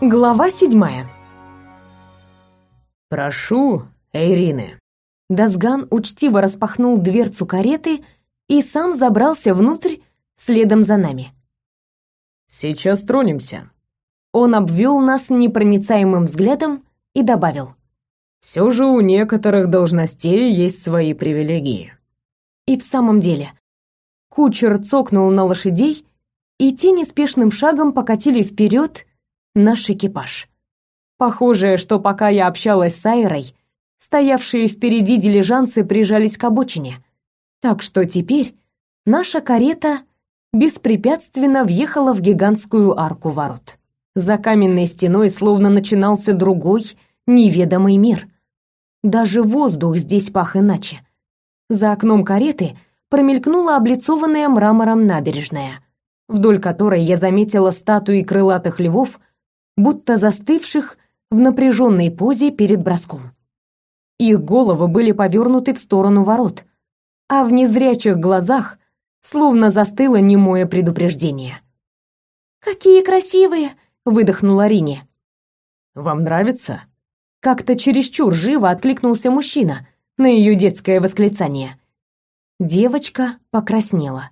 Глава седьмая. «Прошу, Эйрины». Дазган учтиво распахнул дверцу кареты и сам забрался внутрь следом за нами. «Сейчас тронемся». Он обвел нас непроницаемым взглядом и добавил. «Все же у некоторых должностей есть свои привилегии». И в самом деле, кучер цокнул на лошадей, и те неспешным шагом покатили вперед наш экипаж. Похоже, что пока я общалась с Айрой, стоявшие впереди дилижансы прижались к обочине. Так что теперь наша карета беспрепятственно въехала в гигантскую арку ворот. За каменной стеной словно начинался другой, неведомый мир. Даже воздух здесь пах иначе. За окном кареты промелькнула облицованная мрамором набережная, вдоль которой я заметила статуи крылатых львов будто застывших в напряженной позе перед броском. Их головы были повернуты в сторону ворот, а в незрячих глазах словно застыло немое предупреждение. «Какие красивые!» — выдохнула Рине. «Вам нравится?» Как-то чересчур живо откликнулся мужчина на ее детское восклицание. Девочка покраснела.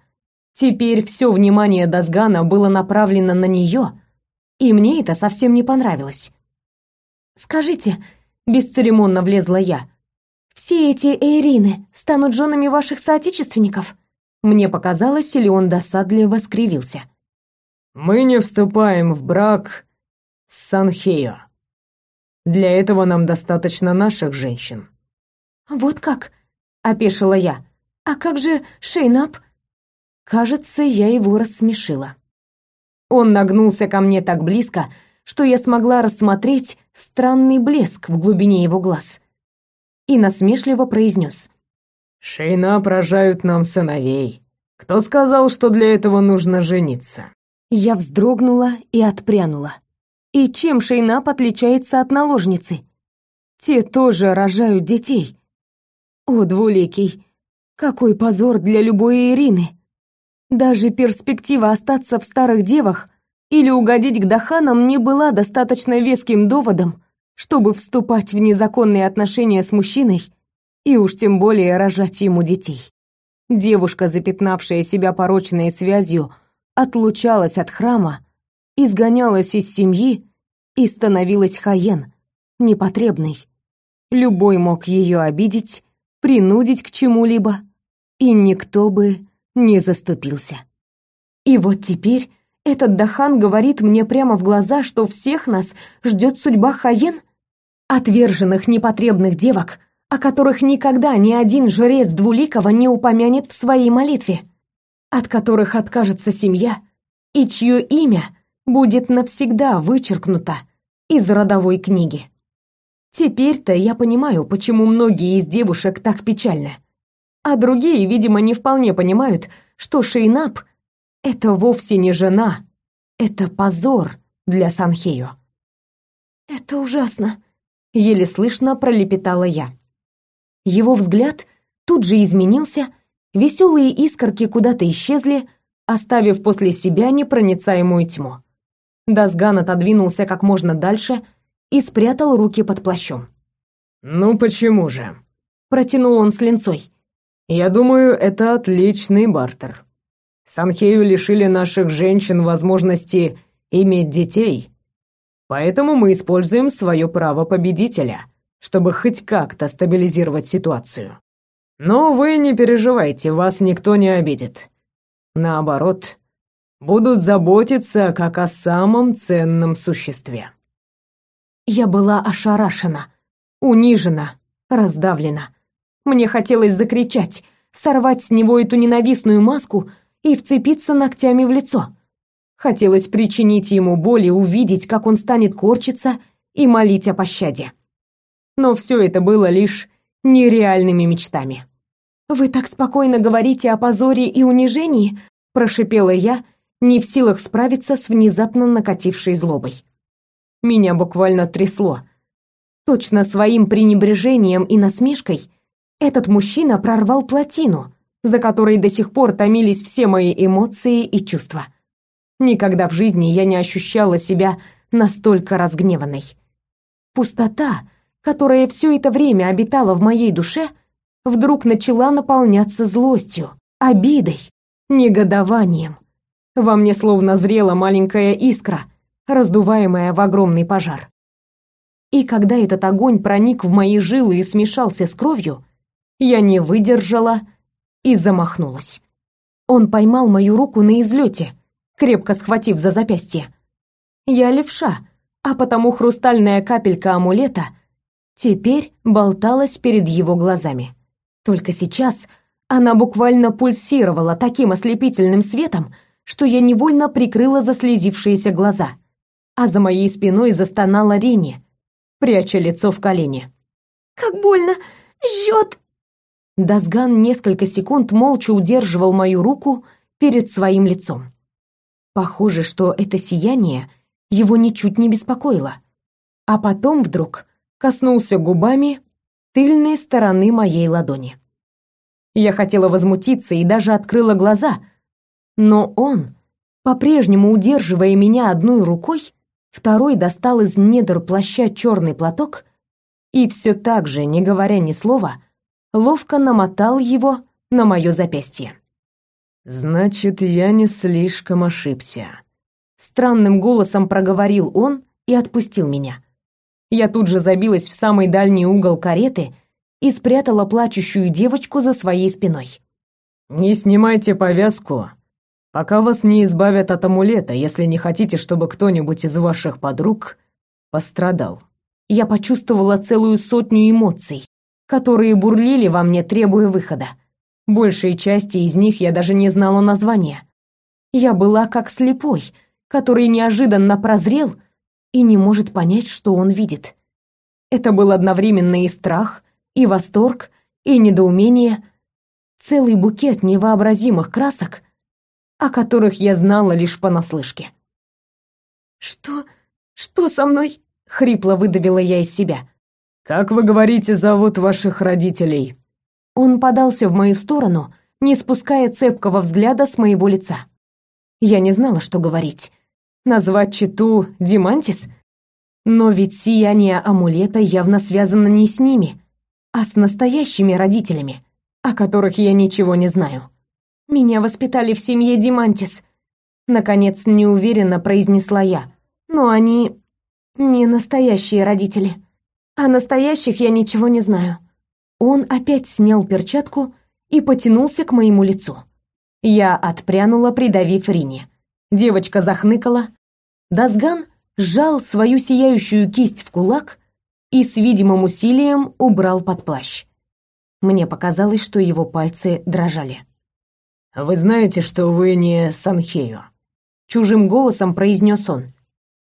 Теперь все внимание Дазгана было направлено на нее, и мне это совсем не понравилось. «Скажите», — бесцеремонно влезла я, «все эти эйрины станут женами ваших соотечественников?» Мне показалось, или он досадливо скривился. «Мы не вступаем в брак с Санхео. Для этого нам достаточно наших женщин». «Вот как?» — опешила я. «А как же Шейнап?» Кажется, я его рассмешила. Он нагнулся ко мне так близко, что я смогла рассмотреть странный блеск в глубине его глаз. И насмешливо произнес. «Шейна поражают нам сыновей. Кто сказал, что для этого нужно жениться?» Я вздрогнула и отпрянула. И чем Шейнап отличается от наложницы? Те тоже рожают детей. О, двуликий, какой позор для любой Ирины! Даже перспектива остаться в старых девах или угодить к Даханам не была достаточно веским доводом, чтобы вступать в незаконные отношения с мужчиной и уж тем более рожать ему детей. Девушка, запятнавшая себя порочной связью, отлучалась от храма, изгонялась из семьи и становилась хаен, непотребной. Любой мог ее обидеть, принудить к чему-либо, и никто бы не заступился. И вот теперь этот Дахан говорит мне прямо в глаза, что всех нас ждет судьба Хаен, отверженных непотребных девок, о которых никогда ни один жрец Двуликова не упомянет в своей молитве, от которых откажется семья и чье имя будет навсегда вычеркнуто из родовой книги. Теперь-то я понимаю, почему многие из девушек так печальны а другие, видимо, не вполне понимают, что Шейнап — это вовсе не жена, это позор для Санхею. «Это ужасно», — еле слышно пролепетала я. Его взгляд тут же изменился, веселые искорки куда-то исчезли, оставив после себя непроницаемую тьму. Дасган отодвинулся как можно дальше и спрятал руки под плащом. «Ну почему же?» — протянул он с линцой. Я думаю, это отличный бартер. Санхею лишили наших женщин возможности иметь детей. Поэтому мы используем свое право победителя, чтобы хоть как-то стабилизировать ситуацию. Но вы не переживайте, вас никто не обидит. Наоборот, будут заботиться как о самом ценном существе. Я была ошарашена, унижена, раздавлена. Мне хотелось закричать, сорвать с него эту ненавистную маску и вцепиться ногтями в лицо. Хотелось причинить ему боль и увидеть, как он станет корчиться и молить о пощаде. Но все это было лишь нереальными мечтами. «Вы так спокойно говорите о позоре и унижении», – прошипела я, не в силах справиться с внезапно накатившей злобой. Меня буквально трясло. Точно своим пренебрежением и насмешкой этот мужчина прорвал плотину, за которой до сих пор томились все мои эмоции и чувства. Никогда в жизни я не ощущала себя настолько разгневанной. Пустота, которая все это время обитала в моей душе, вдруг начала наполняться злостью, обидой, негодованием. Во мне словно зрела маленькая искра, раздуваемая в огромный пожар. И когда этот огонь проник в мои жилы и смешался с кровью, я не выдержала и замахнулась. Он поймал мою руку на излете, крепко схватив за запястье. Я левша, а потому хрустальная капелька амулета теперь болталась перед его глазами. Только сейчас она буквально пульсировала таким ослепительным светом, что я невольно прикрыла заслезившиеся глаза. А за моей спиной застонала Рини, пряча лицо в колени. «Как больно! Жжет!» Дазган несколько секунд молча удерживал мою руку перед своим лицом. Похоже, что это сияние его ничуть не беспокоило. А потом вдруг коснулся губами тыльной стороны моей ладони. Я хотела возмутиться и даже открыла глаза, но он, по-прежнему удерживая меня одной рукой, второй достал из недр плаща черный платок и все так же, не говоря ни слова, ловко намотал его на мое запястье. «Значит, я не слишком ошибся», — странным голосом проговорил он и отпустил меня. Я тут же забилась в самый дальний угол кареты и спрятала плачущую девочку за своей спиной. «Не снимайте повязку, пока вас не избавят от амулета, если не хотите, чтобы кто-нибудь из ваших подруг пострадал». Я почувствовала целую сотню эмоций, которые бурлили во мне, требуя выхода. Большей части из них я даже не знала названия. Я была как слепой, который неожиданно прозрел и не может понять, что он видит. Это был одновременно и страх, и восторг, и недоумение, целый букет невообразимых красок, о которых я знала лишь понаслышке. «Что? Что со мной?» — хрипло выдавила я из себя. «Как вы говорите, зовут ваших родителей?» Он подался в мою сторону, не спуская цепкого взгляда с моего лица. Я не знала, что говорить. Назвать читу Димантис? Но ведь сияние амулета явно связано не с ними, а с настоящими родителями, о которых я ничего не знаю. Меня воспитали в семье Димантис. Наконец, неуверенно произнесла я. Но они не настоящие родители. О настоящих я ничего не знаю. Он опять снял перчатку и потянулся к моему лицу. Я отпрянула, придавив Рине. Девочка захныкала. Дазган сжал свою сияющую кисть в кулак и с видимым усилием убрал под плащ. Мне показалось, что его пальцы дрожали. «Вы знаете, что вы не Санхею?» Чужим голосом произнес он.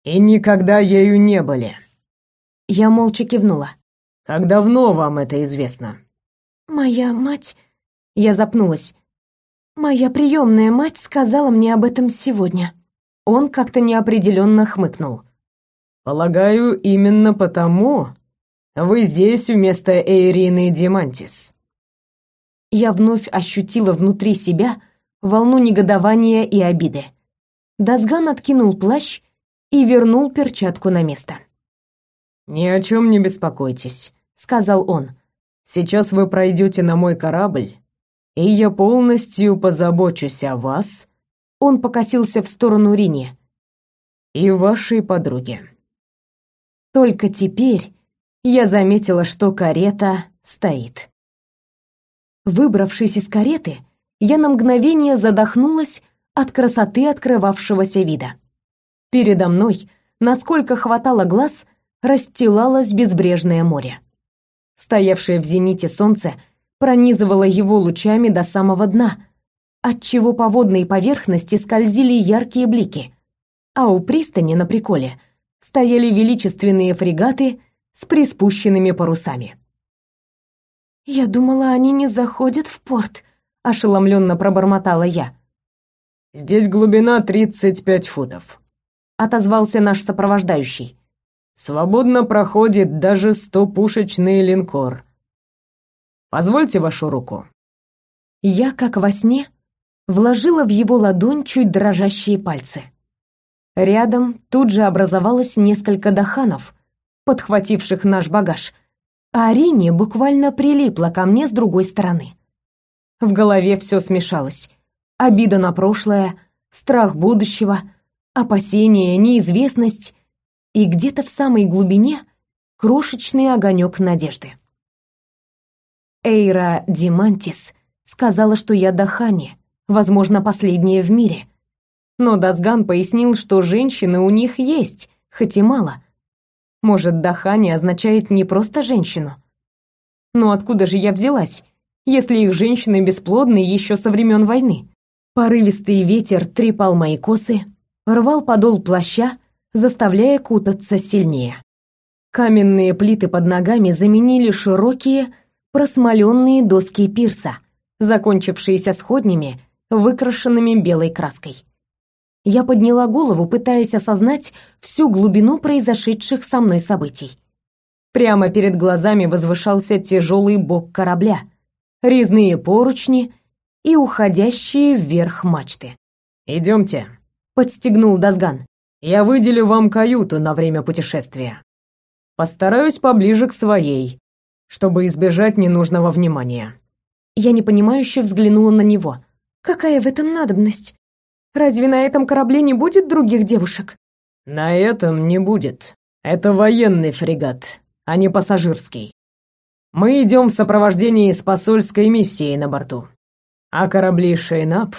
«И никогда ею не были». Я молча кивнула. «Как давно вам это известно?» «Моя мать...» Я запнулась. «Моя приемная мать сказала мне об этом сегодня». Он как-то неопределенно хмыкнул. «Полагаю, именно потому вы здесь вместо Эйрины Демантис». Я вновь ощутила внутри себя волну негодования и обиды. Дазган откинул плащ и вернул перчатку на место. «Ни о чем не беспокойтесь», — сказал он. «Сейчас вы пройдете на мой корабль, и я полностью позабочусь о вас». Он покосился в сторону Рини. «И вашей подруге». Только теперь я заметила, что карета стоит. Выбравшись из кареты, я на мгновение задохнулась от красоты открывавшегося вида. Передо мной, насколько хватало глаз, расстилалось безбрежное море. Стоявшее в зените солнце пронизывало его лучами до самого дна, отчего по водной поверхности скользили яркие блики, а у пристани на приколе стояли величественные фрегаты с приспущенными парусами. «Я думала, они не заходят в порт», — ошеломленно пробормотала я. «Здесь глубина 35 футов», — отозвался наш сопровождающий. Свободно проходит даже стопушечный линкор. Позвольте вашу руку. Я, как во сне, вложила в его ладонь чуть дрожащие пальцы. Рядом тут же образовалось несколько даханов, подхвативших наш багаж, а Арине буквально прилипла ко мне с другой стороны. В голове все смешалось. Обида на прошлое, страх будущего, опасения, неизвестность и где-то в самой глубине крошечный огонек надежды. Эйра Димантис сказала, что я Дахани, возможно, последняя в мире. Но Дасган пояснил, что женщины у них есть, хоть и мало. Может, Дахани означает не просто женщину? Но откуда же я взялась, если их женщины бесплодны еще со времен войны? Порывистый ветер трепал мои косы, рвал подол плаща, заставляя кутаться сильнее. Каменные плиты под ногами заменили широкие, просмоленные доски пирса, закончившиеся сходнями, выкрашенными белой краской. Я подняла голову, пытаясь осознать всю глубину произошедших со мной событий. Прямо перед глазами возвышался тяжелый бок корабля, резные поручни и уходящие вверх мачты. «Идемте», — подстегнул Дазган. «Я выделю вам каюту на время путешествия. Постараюсь поближе к своей, чтобы избежать ненужного внимания». Я непонимающе взглянула на него. «Какая в этом надобность? Разве на этом корабле не будет других девушек?» «На этом не будет. Это военный фрегат, а не пассажирский. Мы идем в сопровождении с посольской миссией на борту. А корабли Шейнап...»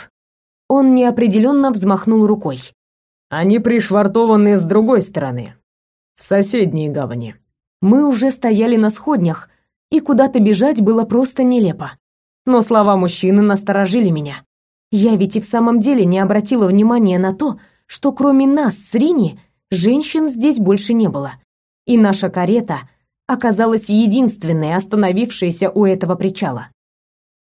Он неопределенно взмахнул рукой. «Они пришвартованы с другой стороны, в соседней гавани». Мы уже стояли на сходнях, и куда-то бежать было просто нелепо. Но слова мужчины насторожили меня. Я ведь и в самом деле не обратила внимания на то, что кроме нас с Рини женщин здесь больше не было. И наша карета оказалась единственной, остановившейся у этого причала.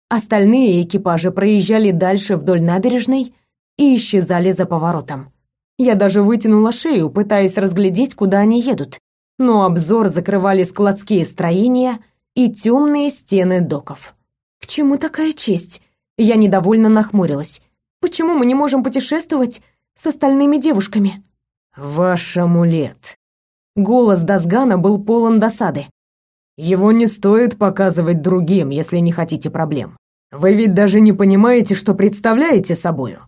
Остальные экипажи проезжали дальше вдоль набережной и исчезали за поворотом. Я даже вытянула шею, пытаясь разглядеть, куда они едут, но обзор закрывали складские строения и темные стены доков. К чему такая честь? Я недовольно нахмурилась. Почему мы не можем путешествовать с остальными девушками? Ваш амулет. Голос Дасгана был полон досады. Его не стоит показывать другим, если не хотите проблем. Вы ведь даже не понимаете, что представляете собою.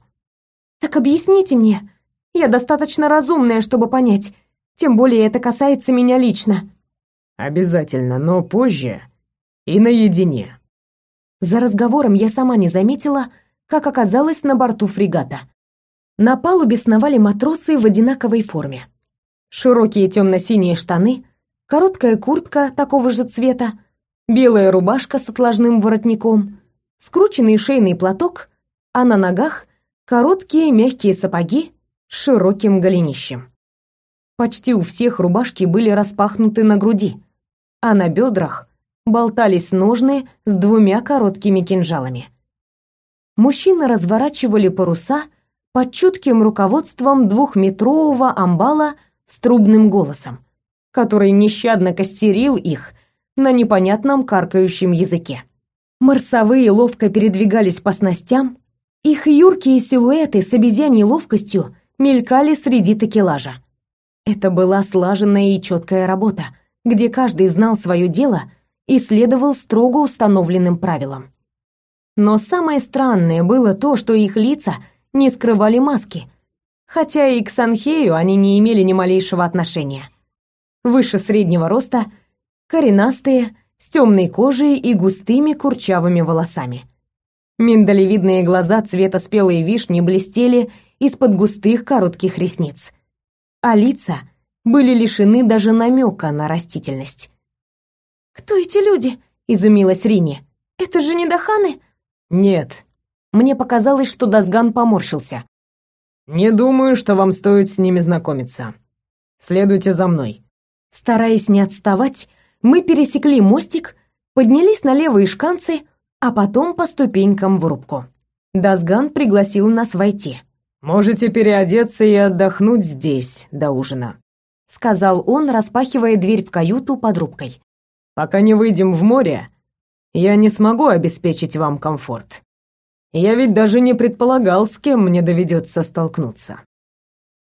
Так объясните мне. Я достаточно разумная, чтобы понять. Тем более это касается меня лично. Обязательно, но позже и наедине. За разговором я сама не заметила, как оказалась на борту фрегата. На палубе сновали матросы в одинаковой форме. Широкие темно-синие штаны, короткая куртка такого же цвета, белая рубашка с отложным воротником, скрученный шейный платок, а на ногах короткие мягкие сапоги широким голенищем. Почти у всех рубашки были распахнуты на груди, а на бедрах болтались ножны с двумя короткими кинжалами. Мужчины разворачивали паруса под чутким руководством двухметрового амбала с трубным голосом, который нещадно костерил их на непонятном каркающем языке. Марсовые ловко передвигались по снастям, их юркие силуэты с обезьяньей ловкостью мелькали среди такелажа. Это была слаженная и четкая работа, где каждый знал свое дело и следовал строго установленным правилам. Но самое странное было то, что их лица не скрывали маски, хотя и к Санхею они не имели ни малейшего отношения. Выше среднего роста, коренастые, с темной кожей и густыми курчавыми волосами. Миндалевидные глаза цвета спелой вишни блестели из-под густых коротких ресниц. А лица были лишены даже намека на растительность. «Кто эти люди?» — изумилась Рини. «Это же не Даханы?» «Нет». Мне показалось, что Дасган поморщился. «Не думаю, что вам стоит с ними знакомиться. Следуйте за мной». Стараясь не отставать, мы пересекли мостик, поднялись на левые шканцы, а потом по ступенькам в рубку. Дасган пригласил нас войти. «Можете переодеться и отдохнуть здесь до ужина», — сказал он, распахивая дверь в каюту под рубкой. Пока не выйдем в море, я не смогу обеспечить вам комфорт. Я ведь даже не предполагал, с кем мне доведется столкнуться.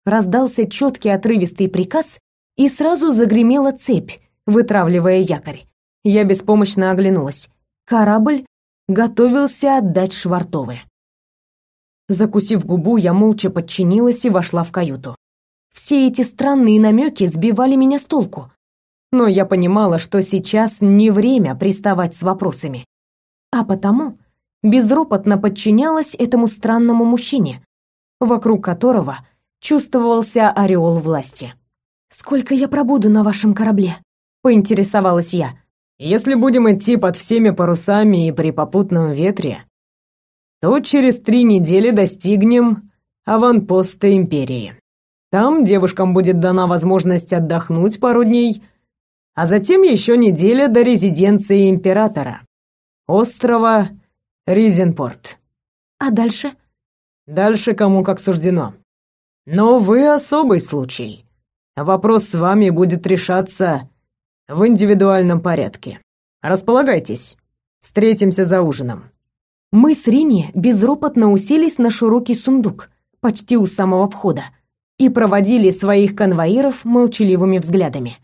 раздался четкий отрывистый приказ, и сразу загремела цепь, вытравливая якорь. Я беспомощно оглянулась. Корабль готовился отдать швартовы. Закусив губу, я молча подчинилась и вошла в каюту. Все эти странные намеки сбивали меня с толку. Но я понимала, что сейчас не время приставать с вопросами. А потому безропотно подчинялась этому странному мужчине, вокруг которого чувствовался ореол власти. «Сколько я пробуду на вашем корабле?» — поинтересовалась я. «Если будем идти под всеми парусами и при попутном ветре, то через три недели достигнем аванпоста Империи. Там девушкам будет дана возможность отдохнуть пару дней, а затем еще неделя до резиденции Императора, острова Ризенпорт. А дальше? Дальше кому как суждено. Но вы особый случай. Вопрос с вами будет решаться в индивидуальном порядке. Располагайтесь. Встретимся за ужином. Мы с Рини безропотно уселись на широкий сундук, почти у самого входа, и проводили своих конвоиров молчаливыми взглядами.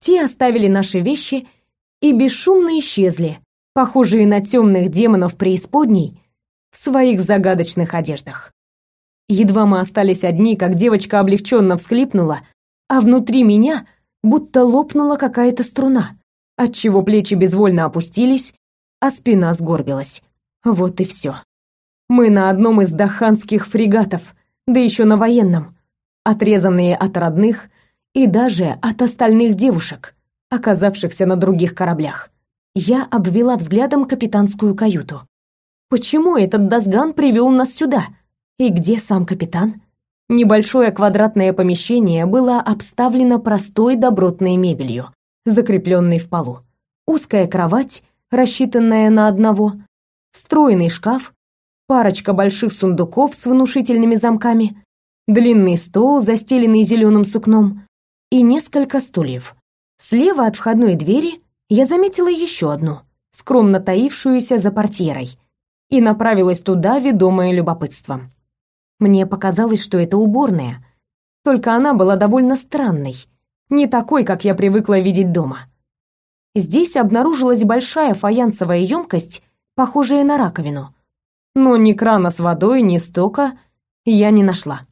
Те оставили наши вещи и бесшумно исчезли, похожие на темных демонов преисподней, в своих загадочных одеждах. Едва мы остались одни, как девочка облегченно всхлипнула, а внутри меня будто лопнула какая-то струна, отчего плечи безвольно опустились, а спина сгорбилась. Вот и все. Мы на одном из даханских фрегатов, да еще на военном, отрезанные от родных и даже от остальных девушек, оказавшихся на других кораблях. Я обвела взглядом капитанскую каюту. Почему этот Дасган привел нас сюда? И где сам капитан? Небольшое квадратное помещение было обставлено простой добротной мебелью, закрепленной в полу. Узкая кровать, рассчитанная на одного, встроенный шкаф, парочка больших сундуков с внушительными замками, длинный стол, застеленный зеленым сукном, и несколько стульев. Слева от входной двери я заметила еще одну, скромно таившуюся за портьерой, и направилась туда, ведомая любопытством. Мне показалось, что это уборная, только она была довольно странной, не такой, как я привыкла видеть дома. Здесь обнаружилась большая фаянсовая емкость похожее на раковину. Но ни крана с водой, ни стока я не нашла.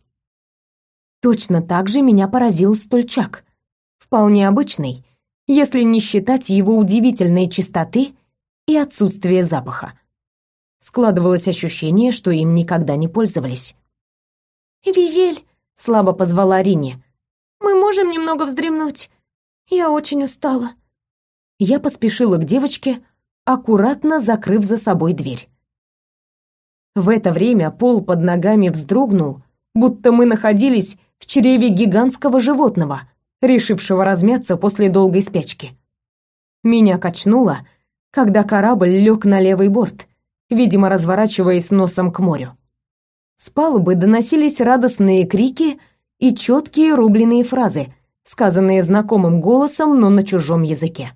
Точно так же меня поразил стульчак. Вполне обычный, если не считать его удивительной чистоты и отсутствия запаха. Складывалось ощущение, что им никогда не пользовались. «Виель!» — слабо позвала Рине. «Мы можем немного вздремнуть? Я очень устала». Я поспешила к девочке, аккуратно закрыв за собой дверь. В это время пол под ногами вздрогнул, будто мы находились в чреве гигантского животного, решившего размяться после долгой спячки. Меня качнуло, когда корабль лег на левый борт, видимо, разворачиваясь носом к морю. С палубы доносились радостные крики и четкие рубленые фразы, сказанные знакомым голосом, но на чужом языке.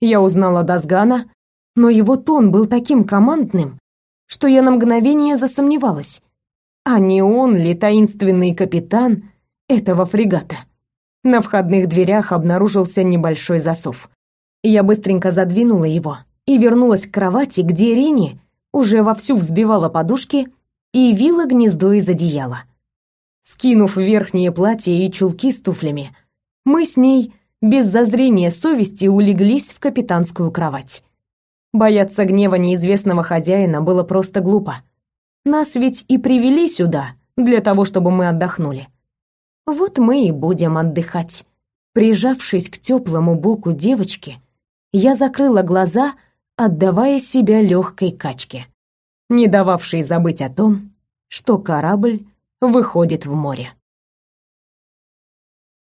Я узнала Дасгана, но его тон был таким командным, что я на мгновение засомневалась. А не он ли таинственный капитан этого фрегата? На входных дверях обнаружился небольшой засов. Я быстренько задвинула его и вернулась к кровати, где Рини уже вовсю взбивала подушки и вила гнездо из одеяла. Скинув верхнее платье и чулки с туфлями, мы с ней без зазрения совести улеглись в капитанскую кровать. Бояться гнева неизвестного хозяина было просто глупо. Нас ведь и привели сюда для того, чтобы мы отдохнули. Вот мы и будем отдыхать. Прижавшись к теплому боку девочки, я закрыла глаза, отдавая себя легкой качке, не дававшей забыть о том, что корабль выходит в море.